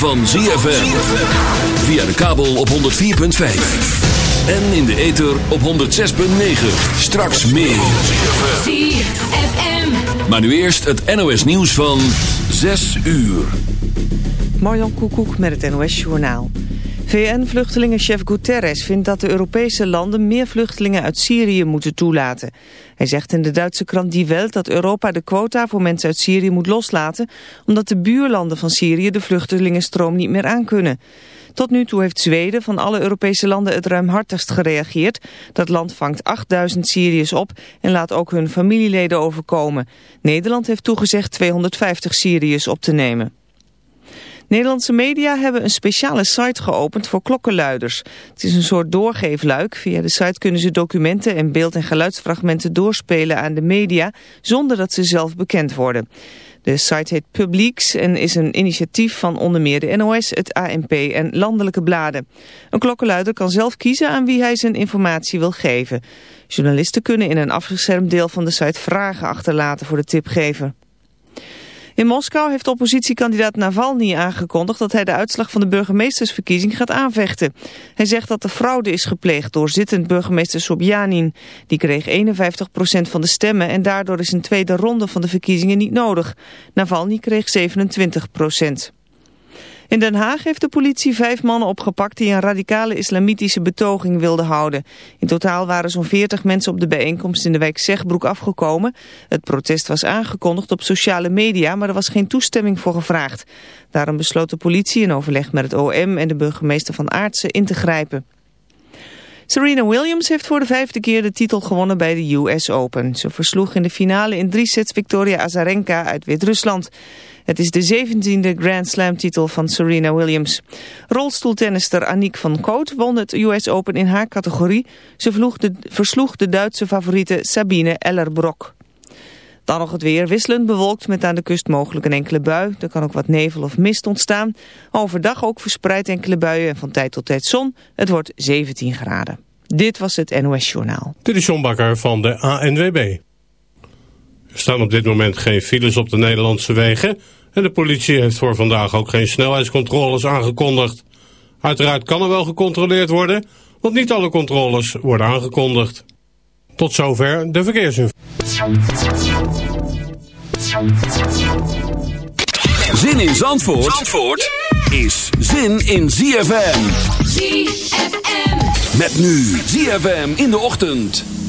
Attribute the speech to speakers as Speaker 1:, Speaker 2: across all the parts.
Speaker 1: van ZFM. Via de kabel op 104.5. En in de ether op 106.9. Straks meer. ZFM. Maar nu eerst het NOS nieuws van 6 uur.
Speaker 2: Marjan Koekoek met het NOS Journaal. VN-vluchtelingenchef Guterres vindt dat de Europese landen meer vluchtelingen uit Syrië moeten toelaten. Hij zegt in de Duitse krant Die Welt dat Europa de quota voor mensen uit Syrië moet loslaten, omdat de buurlanden van Syrië de vluchtelingenstroom niet meer aankunnen. Tot nu toe heeft Zweden van alle Europese landen het ruimhartigst gereageerd. Dat land vangt 8000 Syriërs op en laat ook hun familieleden overkomen. Nederland heeft toegezegd 250 Syriërs op te nemen. Nederlandse media hebben een speciale site geopend voor klokkenluiders. Het is een soort doorgeefluik. Via de site kunnen ze documenten en beeld- en geluidsfragmenten doorspelen aan de media zonder dat ze zelf bekend worden. De site heet Publieks en is een initiatief van onder meer de NOS, het ANP en landelijke bladen. Een klokkenluider kan zelf kiezen aan wie hij zijn informatie wil geven. Journalisten kunnen in een afgeschermd deel van de site vragen achterlaten voor de tipgever. In Moskou heeft oppositiekandidaat Navalny aangekondigd dat hij de uitslag van de burgemeestersverkiezing gaat aanvechten. Hij zegt dat er fraude is gepleegd door zittend burgemeester Sobjanin. Die kreeg 51% van de stemmen en daardoor is een tweede ronde van de verkiezingen niet nodig. Navalny kreeg 27%. In Den Haag heeft de politie vijf mannen opgepakt die een radicale islamitische betoging wilden houden. In totaal waren zo'n 40 mensen op de bijeenkomst in de wijk Zegbroek afgekomen. Het protest was aangekondigd op sociale media, maar er was geen toestemming voor gevraagd. Daarom besloot de politie in overleg met het OM en de burgemeester van Aartsen in te grijpen. Serena Williams heeft voor de vijfde keer de titel gewonnen bij de US Open. Ze versloeg in de finale in drie sets Victoria Azarenka uit Wit-Rusland. Het is de zeventiende Grand Slam titel van Serena Williams. Rolstoeltennister Aniek van Koot won het US Open in haar categorie. Ze versloeg de Duitse favoriete Sabine Ellerbrock. Dan nog het weer wisselend bewolkt met aan de kust mogelijk een enkele bui. Er kan ook wat nevel of mist ontstaan. Overdag ook verspreid enkele buien en van tijd tot tijd zon. Het wordt 17 graden. Dit was het NOS Journaal.
Speaker 3: Dit is John Bakker van de ANWB. Er staan op dit moment geen files op de Nederlandse wegen... en de politie heeft voor vandaag ook geen snelheidscontroles aangekondigd. Uiteraard kan er wel gecontroleerd worden... want niet alle controles worden aangekondigd. Tot zover de verkeersinformatie.
Speaker 1: Zin in Zandvoort, Zandvoort is zin in ZFM. ZFM. Met nu ZFM in de ochtend.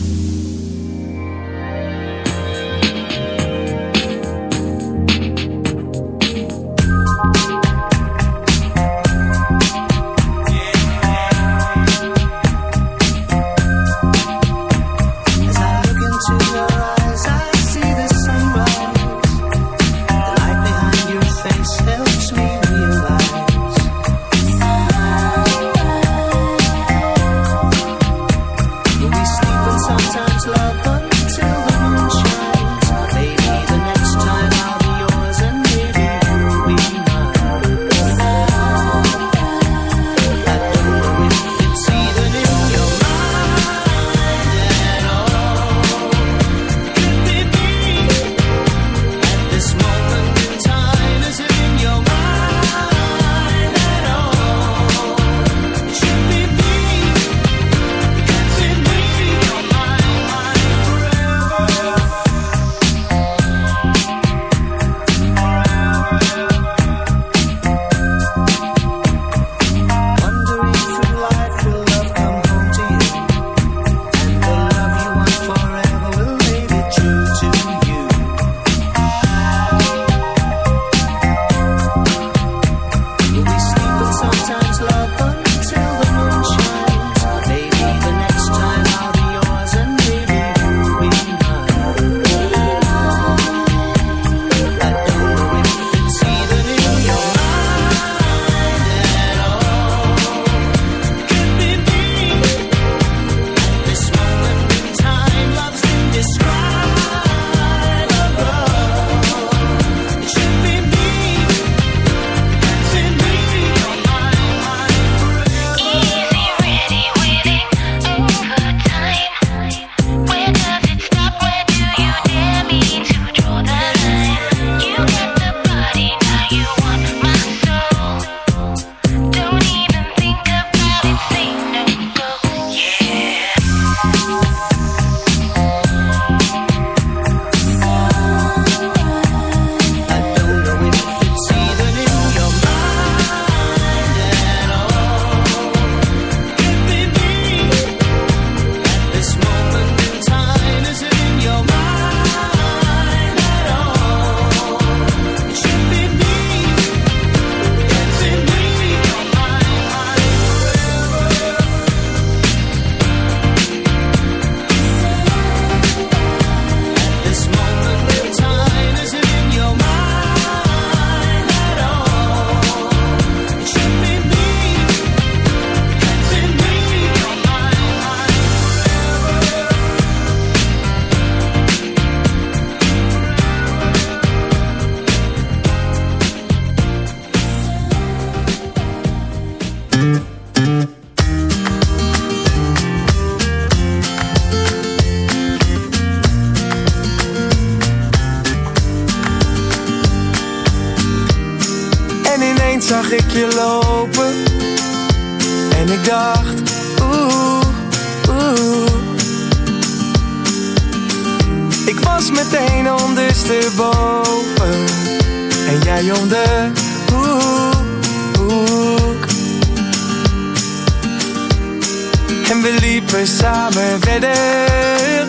Speaker 4: Liepen samen verder.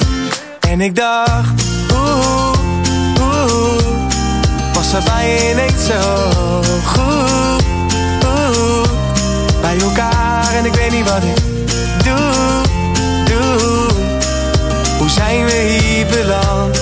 Speaker 4: En ik dacht, oeh, oeh Was er bij zo goed? Oeh, Bij elkaar en ik weet niet wat ik doe, doe. Hoe zijn we hier beland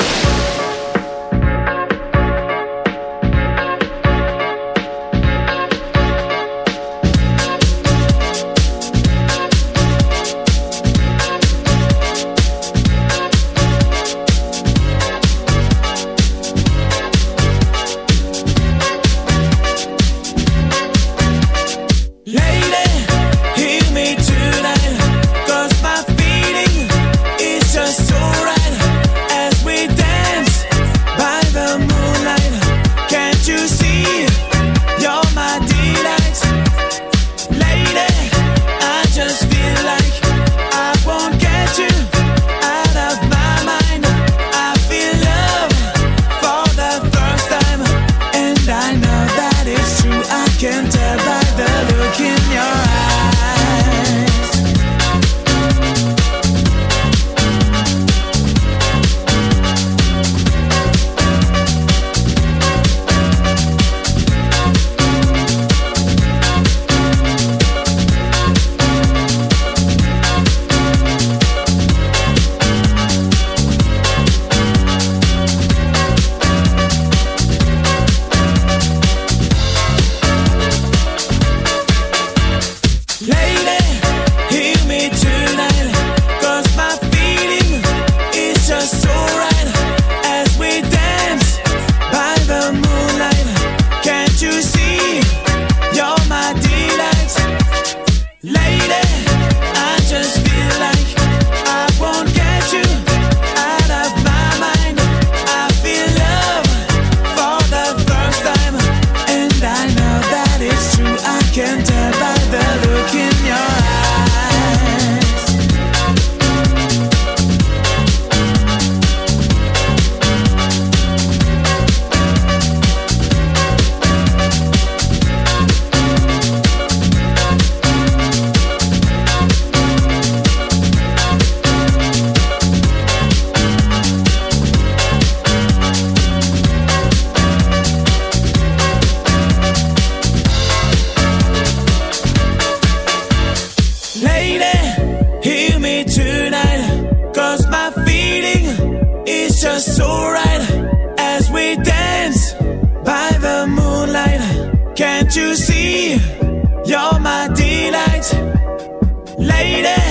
Speaker 5: lady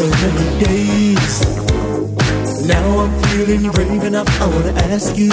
Speaker 6: so many days. Now I'm feeling brave enough, I wanna ask you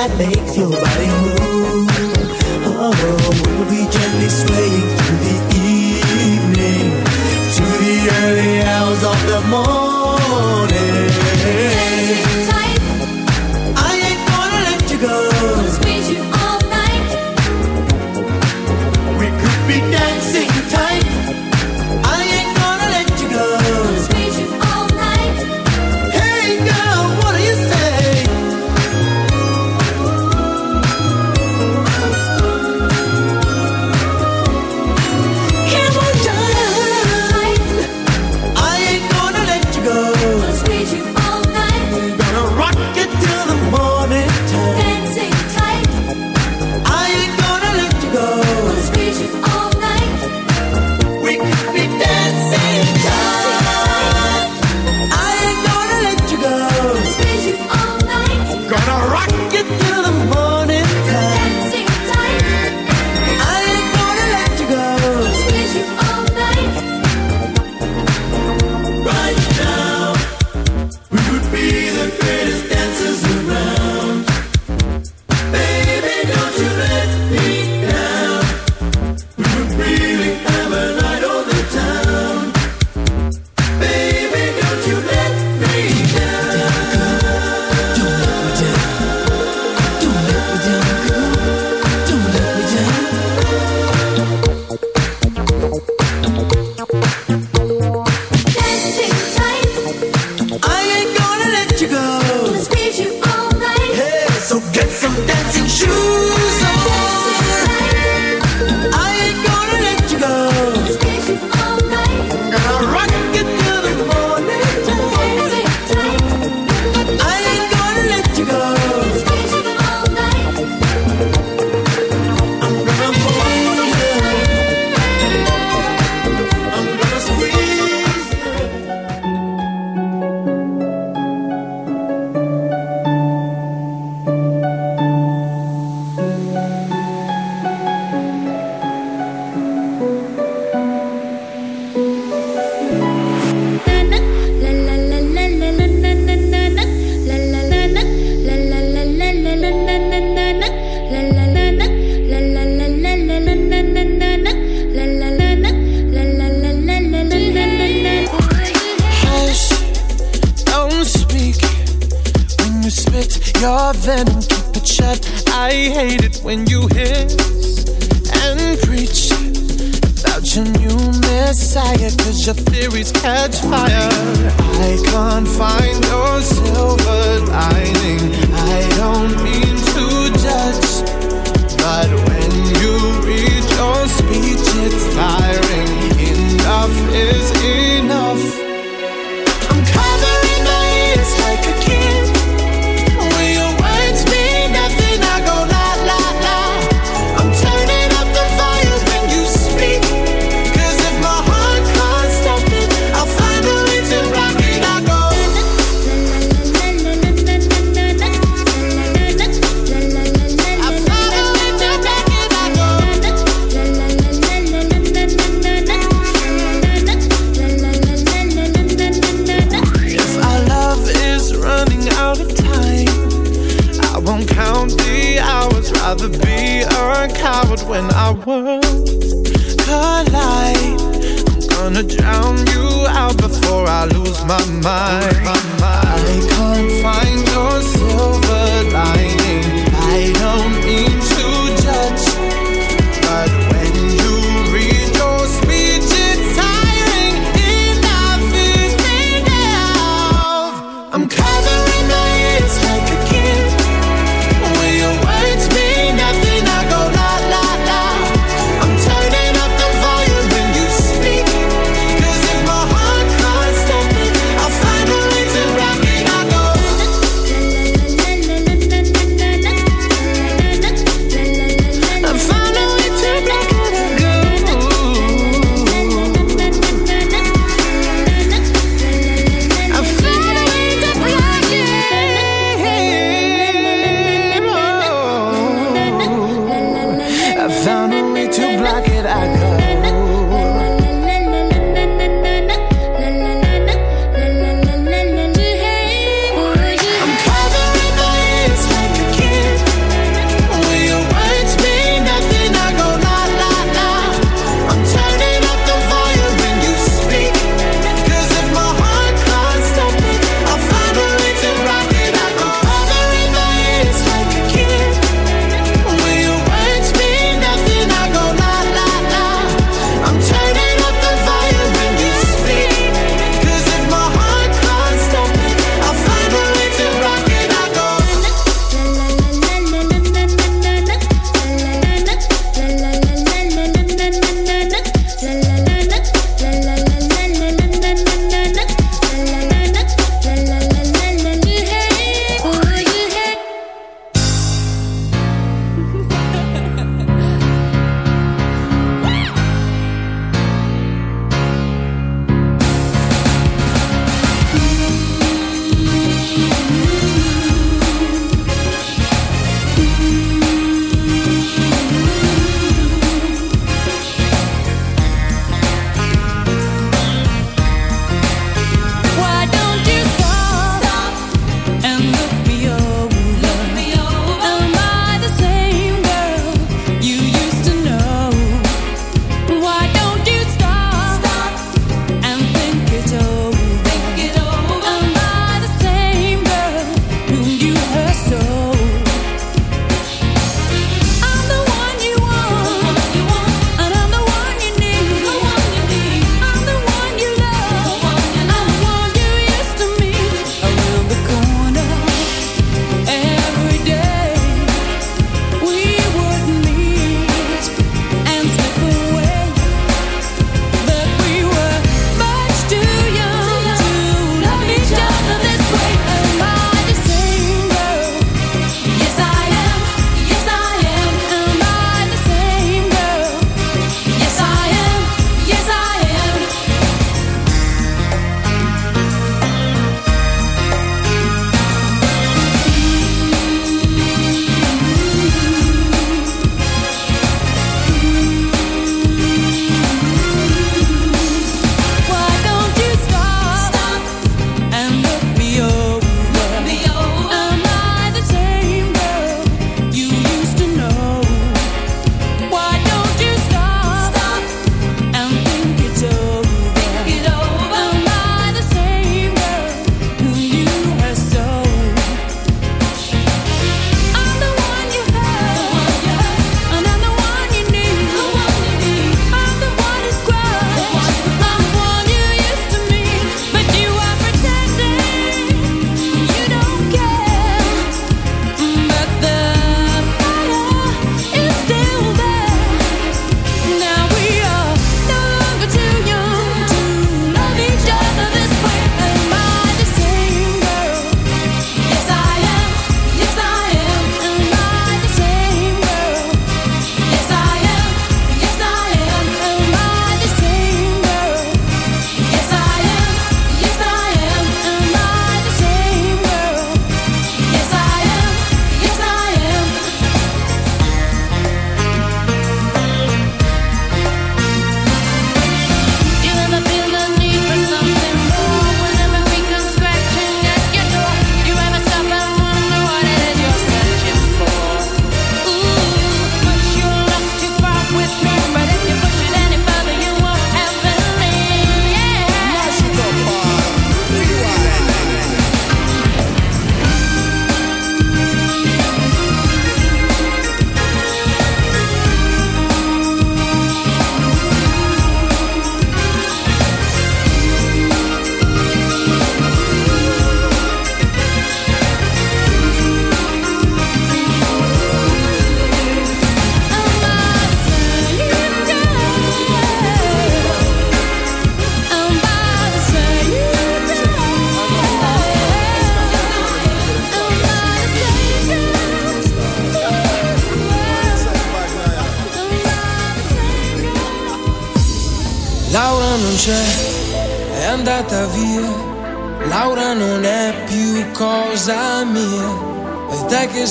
Speaker 6: that makes your body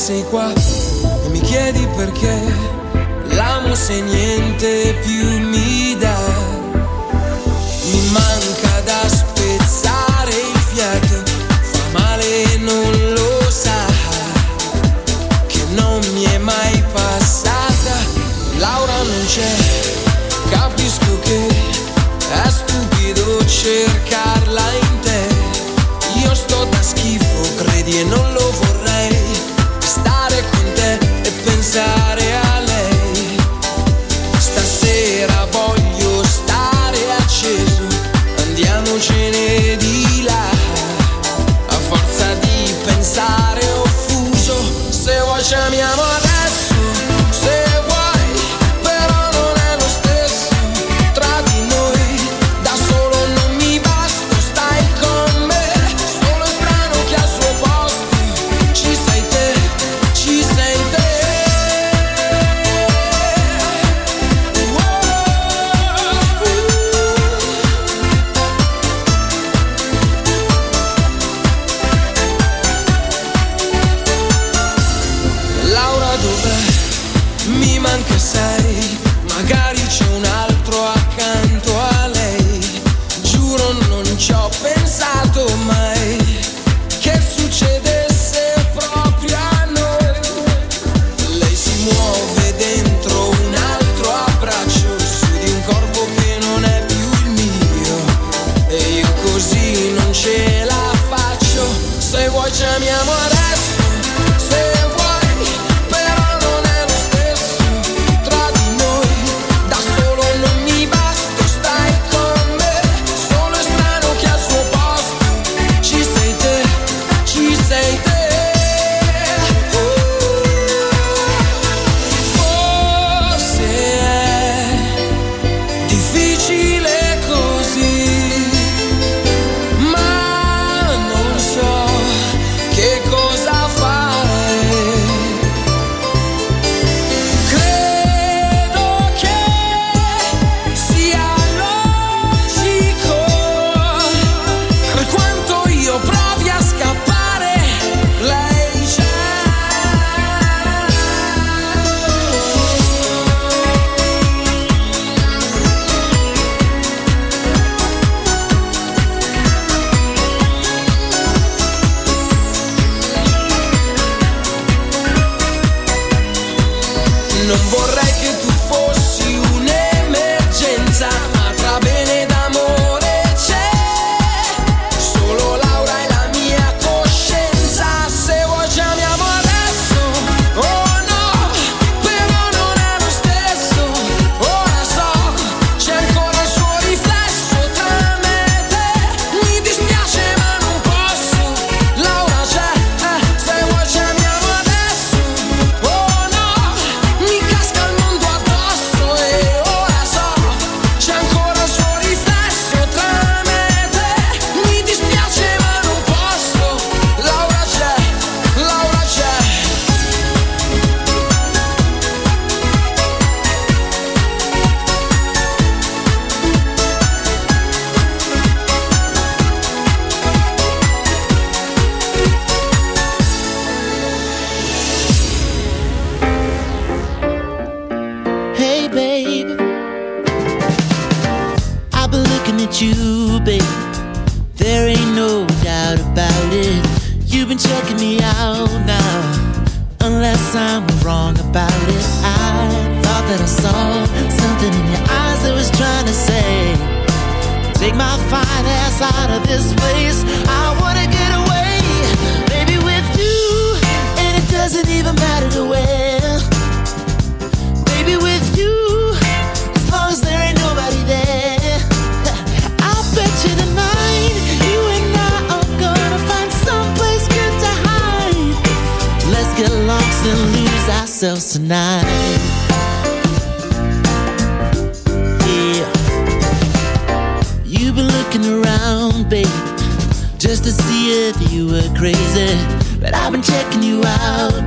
Speaker 7: 西
Speaker 6: 瓜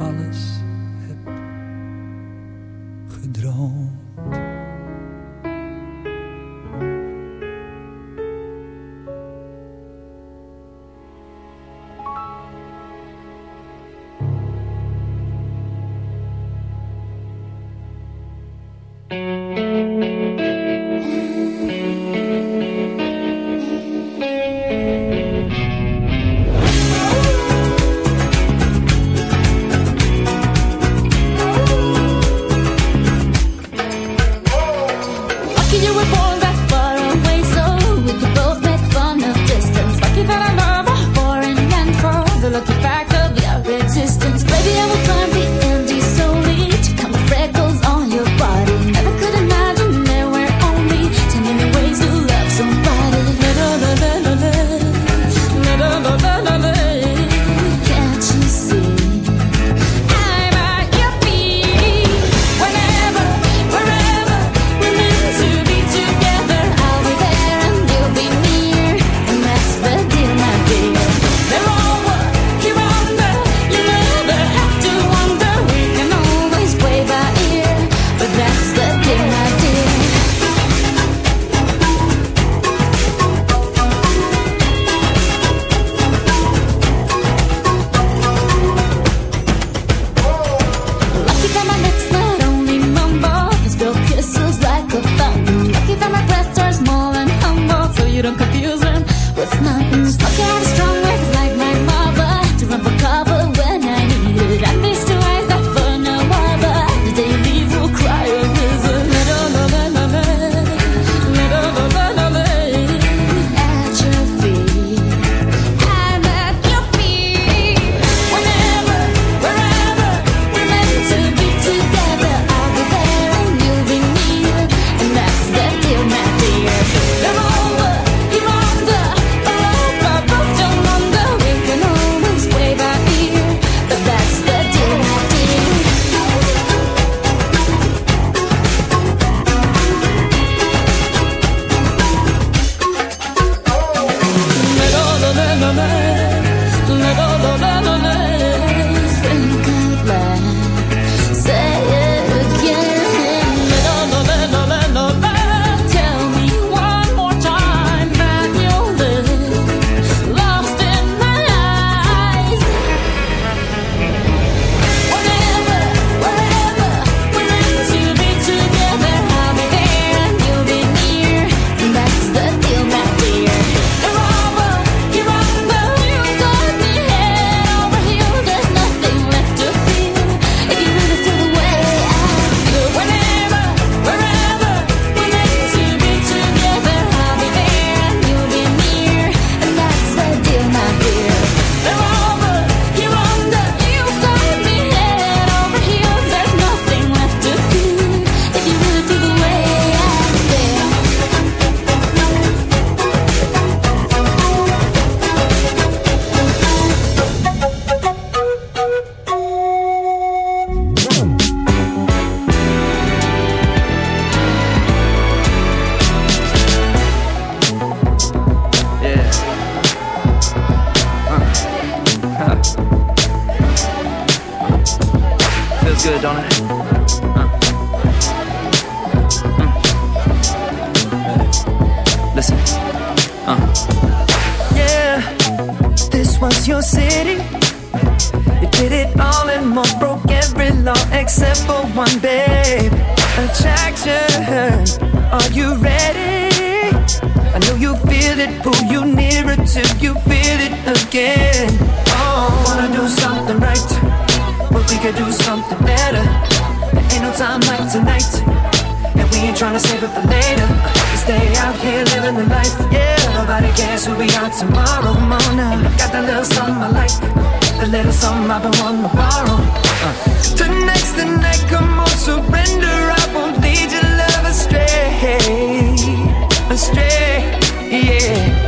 Speaker 8: alles.
Speaker 9: feels good, don't it? Hmm. Listen. Uh.
Speaker 2: Yeah, this was your city. You did it all and more, broke every law except for one, babe. Attraction, are you ready? I know you feel it, pull you nearer till you feel it again. Oh, wanna do something right but we could do something better. There ain't no time like tonight, and we ain't trying to save it for later. Stay out here living the life. Yeah, nobody cares who we are tomorrow. Come on now, got that little something I like, the little something I've been wanting to borrow. Uh. Tonight's the night, come on, surrender. I won't lead your love astray, astray, yeah.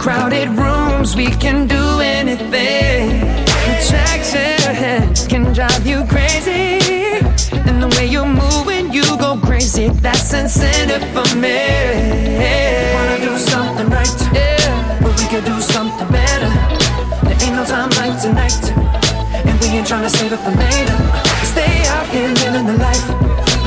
Speaker 2: Crowded rooms. We can do anything. Attraction can drive you crazy. And the way you're moving, you go crazy. That's incentive for me. Wanna do something right, yeah. But we could do something better. There ain't no time like tonight. And we ain't tryna save it for later. Stay out here living the life.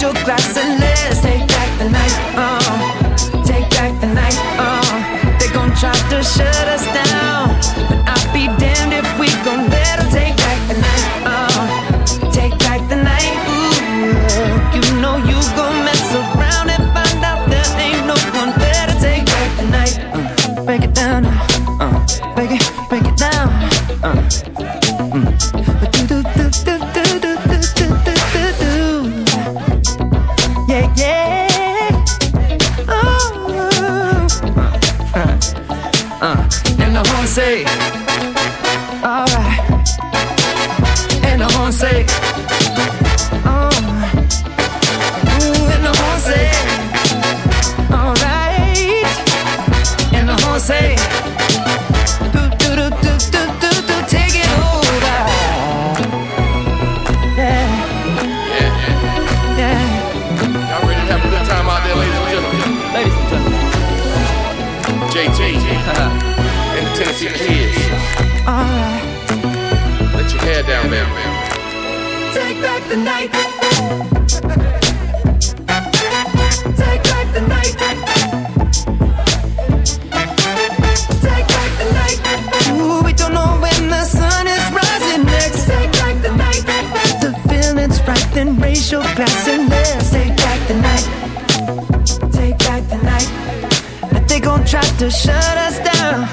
Speaker 2: Your glass and and the
Speaker 10: Tennessee Kids.
Speaker 2: Alright,
Speaker 10: Let your hair down, man.
Speaker 2: take back the night. Take back the night. Take back the night. Ooh, we don't know when the sun is rising next. Take back the night. The feeling's right, then raise your glass and let's take But they gon' try to shut us down.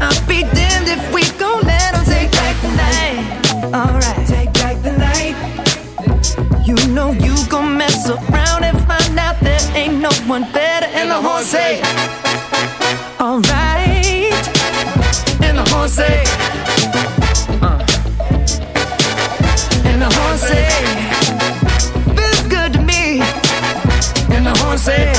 Speaker 2: I'll be damned if we gon' let 'em take back the night. Alright, take back the night. You know you gon' mess around and find out there ain't no one better. And the horn say, Alright. And the horn say, uh. And the horn say, Feels good to me. And the horn say,